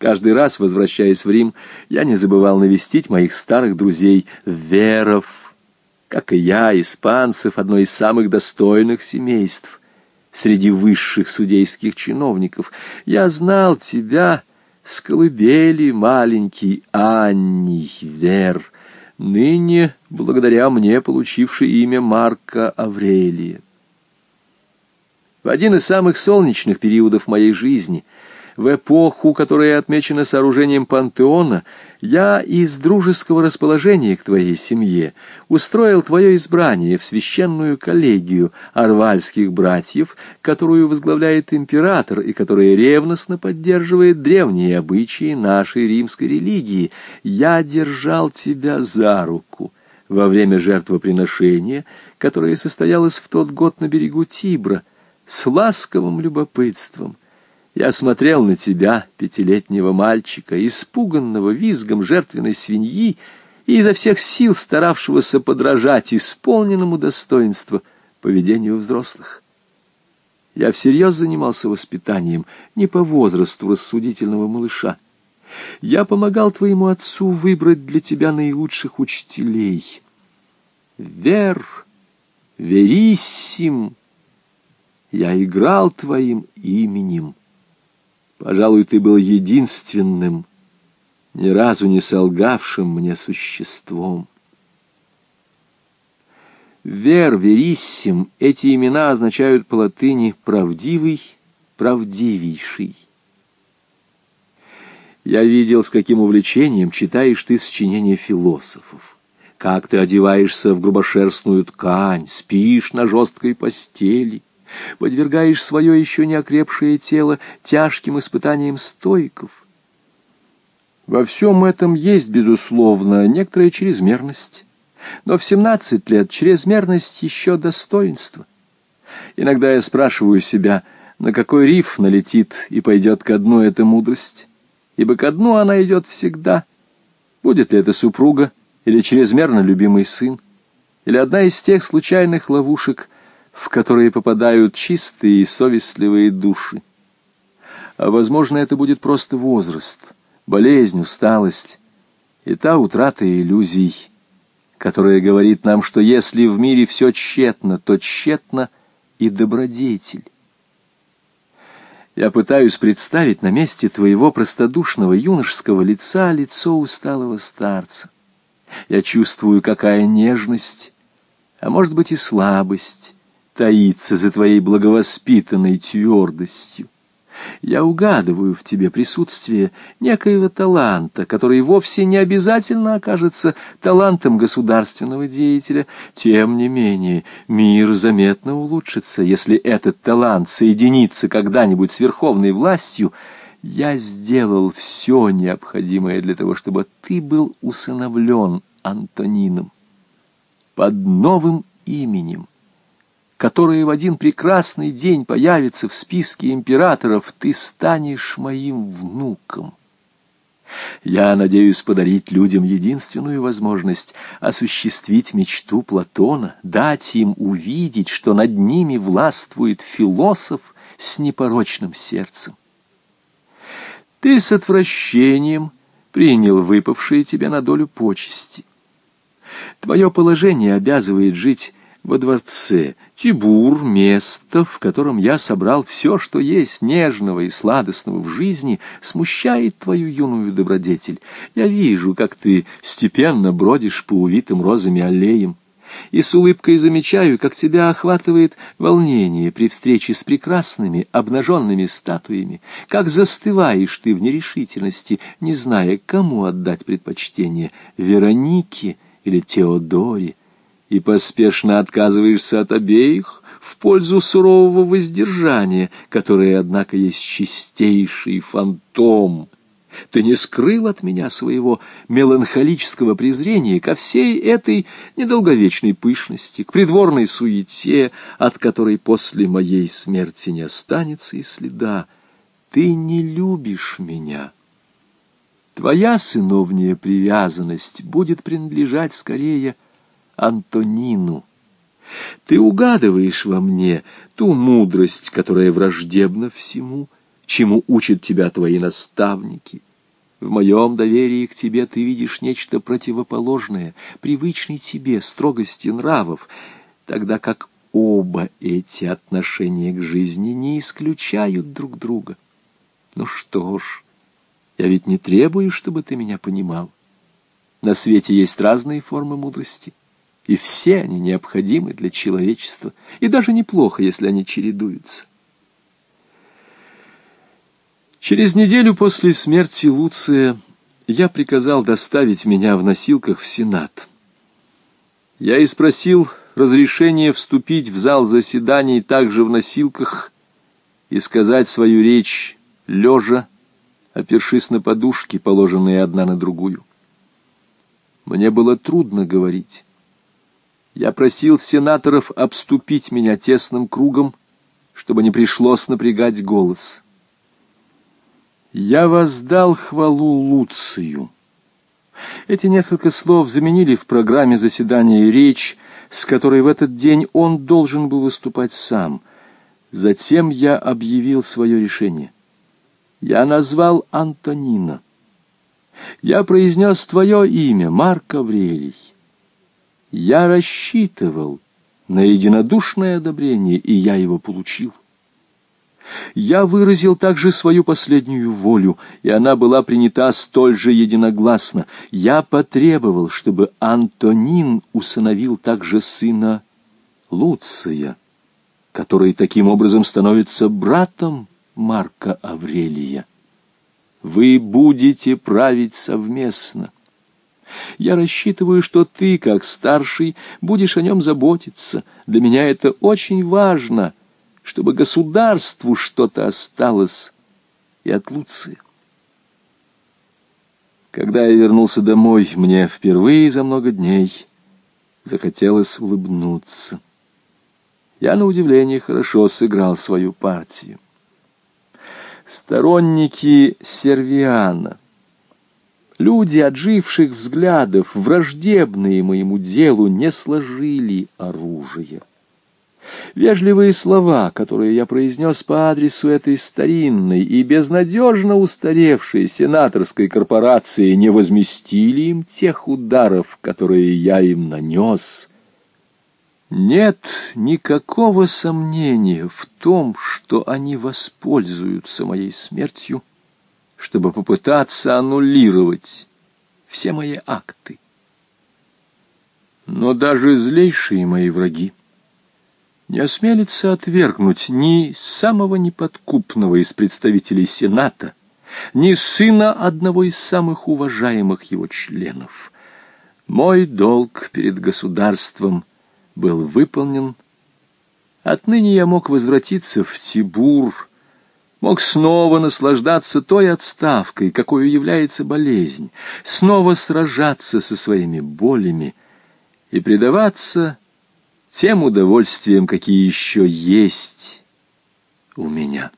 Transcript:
Каждый раз, возвращаясь в Рим, я не забывал навестить моих старых друзей веров, как и я, испанцев, одно из самых достойных семейств среди высших судейских чиновников. Я знал тебя с маленький Анни Вер, ныне, благодаря мне, получивший имя Марка Аврелия. В один из самых солнечных периодов моей жизни — в эпоху, которая отмечена сооружением пантеона, я из дружеского расположения к твоей семье устроил твое избрание в священную коллегию арвальских братьев, которую возглавляет император и которая ревностно поддерживает древние обычаи нашей римской религии. Я держал тебя за руку» во время жертвоприношения, которое состоялось в тот год на берегу Тибра, с ласковым любопытством, я смотрел на тебя, пятилетнего мальчика, испуганного визгом жертвенной свиньи и изо всех сил старавшегося подражать исполненному достоинству поведению взрослых. Я всерьез занимался воспитанием не по возрасту рассудительного малыша. Я помогал твоему отцу выбрать для тебя наилучших учителей. Вер, вериссим, я играл твоим именем. Пожалуй, ты был единственным, ни разу не солгавшим мне существом. Вер, вериссим, эти имена означают по латыни «правдивый», «правдивейший». Я видел, с каким увлечением читаешь ты сочинения философов, как ты одеваешься в грубошерстную ткань, спишь на жесткой постели, подвергаешь свое еще не окрепшее тело тяжким испытаниям стойков. Во всем этом есть, безусловно, некоторая чрезмерность, но в семнадцать лет чрезмерность еще достоинство. Иногда я спрашиваю себя, на какой риф налетит и пойдет ко дну эта мудрость, ибо ко дну она идет всегда. Будет ли это супруга или чрезмерно любимый сын, или одна из тех случайных ловушек, в которые попадают чистые и совестливые души. А, возможно, это будет просто возраст, болезнь, усталость и та утрата иллюзий, которая говорит нам, что если в мире все тщетно, то тщетно и добродетель. Я пытаюсь представить на месте твоего простодушного юношеского лица лицо усталого старца. Я чувствую, какая нежность, а может быть и слабость, таится за твоей благовоспитанной твердостью. Я угадываю в тебе присутствие некоего таланта, который вовсе не обязательно окажется талантом государственного деятеля. Тем не менее, мир заметно улучшится, если этот талант соединится когда-нибудь с верховной властью. Я сделал все необходимое для того, чтобы ты был усыновлен Антонином под новым именем которое в один прекрасный день появится в списке императоров, ты станешь моим внуком. Я надеюсь подарить людям единственную возможность осуществить мечту Платона, дать им увидеть, что над ними властвует философ с непорочным сердцем. Ты с отвращением принял выпавшие тебе на долю почести. Твое положение обязывает жить во дворце, Тибур — место, в котором я собрал все, что есть нежного и сладостного в жизни, смущает твою юную добродетель. Я вижу, как ты степенно бродишь по увитым розами аллеям, и с улыбкой замечаю, как тебя охватывает волнение при встрече с прекрасными обнаженными статуями, как застываешь ты в нерешительности, не зная, кому отдать предпочтение — Веронике или Теодоре и поспешно отказываешься от обеих в пользу сурового воздержания, которое, однако, есть чистейший фантом. Ты не скрыл от меня своего меланхолического презрения ко всей этой недолговечной пышности, к придворной суете, от которой после моей смерти не останется и следа. Ты не любишь меня. Твоя сыновняя привязанность будет принадлежать скорее Антонину. Ты угадываешь во мне ту мудрость, которая враждебна всему, чему учат тебя твои наставники, В моем доверии к тебе ты видишь нечто противоположное, привычной тебе строгости нравов, тогда как оба эти отношения к жизни не исключают друг друга. Ну что ж, я ведь не требую, чтобы ты меня понимал. На свете есть разные формы мудрости, и все они необходимы для человечества, и даже неплохо, если они чередуются. Через неделю после смерти Луция я приказал доставить меня в носилках в Сенат. Я и спросил разрешение вступить в зал заседаний также в носилках и сказать свою речь лежа, опершись на подушки, положенные одна на другую. Мне было трудно говорить. Я просил сенаторов обступить меня тесным кругом, чтобы не пришлось напрягать голос. «Я воздал хвалу Луцию». Эти несколько слов заменили в программе заседания речь, с которой в этот день он должен был выступать сам. Затем я объявил свое решение. Я назвал Антонина. Я произнес твое имя, Марк Аврелий. Я рассчитывал на единодушное одобрение, и я его получил. Я выразил также свою последнюю волю, и она была принята столь же единогласно. Я потребовал, чтобы Антонин усыновил также сына Луция, который таким образом становится братом Марка Аврелия. Вы будете править совместно. Я рассчитываю, что ты, как старший, будешь о нем заботиться. Для меня это очень важно — чтобы государству что-то осталось и от Луции. Когда я вернулся домой, мне впервые за много дней захотелось улыбнуться. Я, на удивление, хорошо сыграл свою партию. Сторонники Сервиана, люди отживших взглядов, враждебные моему делу, не сложили оружие. Вежливые слова, которые я произнес по адресу этой старинной и безнадежно устаревшей сенаторской корпорации, не возместили им тех ударов, которые я им нанес. Нет никакого сомнения в том, что они воспользуются моей смертью, чтобы попытаться аннулировать все мои акты. Но даже злейшие мои враги не осмелится отвергнуть ни самого неподкупного из представителей Сената, ни сына одного из самых уважаемых его членов. Мой долг перед государством был выполнен. Отныне я мог возвратиться в Тибур, мог снова наслаждаться той отставкой, какой является болезнь, снова сражаться со своими болями и предаваться тем удовольствием, какие еще есть у меня.